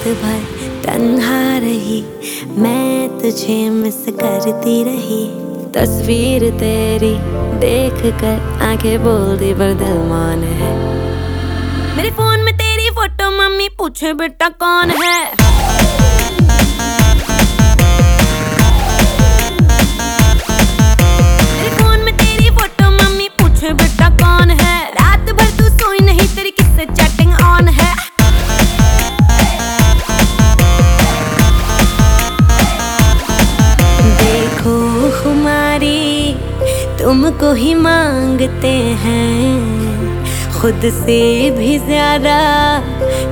रात भर तन्हा रही, मैं तुझे मिस करती रही। तस्वीर तेरी देख कर आँखें बोल दी पर दिल मान है। मेरे फ़ोन में तेरी फ़ोटो मम्मी पूछे, बेटा कौन है? तुमको ही मांगते हैं। खुद से भी ज़्यादा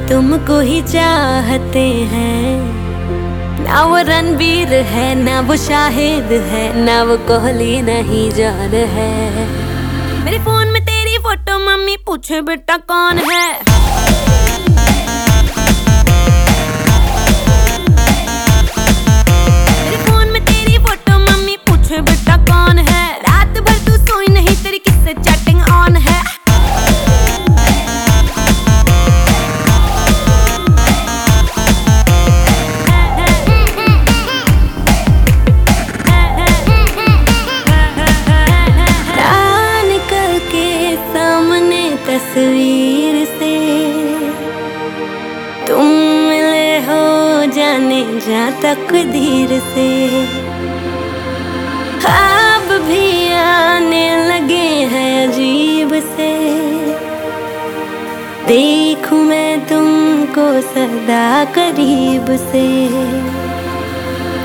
तुमको ही चाहते हैं। ना वो रणवीर है, ना वो शाहिद है, ना वो कोहली नहीं जान है। मेरे फ़ोन में तेरी फ़ोटो, मम्मी पूछे बेटा कौन है? तस्वीर से तुम मिले हो जाने जा तक धीर से। ख्वाब भी आने लगे हैं अजीब से। देखूँ मैं तुमको सदा करीब से।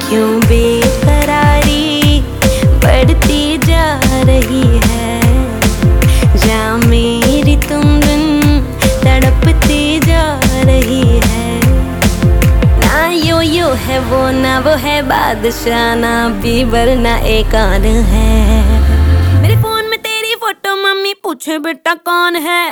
क्यों बेकरारी बढ़ती जा रही है? वो ना वो है बादशाह, ना बीबर ना एक आन है। मेरे फ़ोन में तेरी फ़ोटो, मम्मी पूछे बेटा कौन है?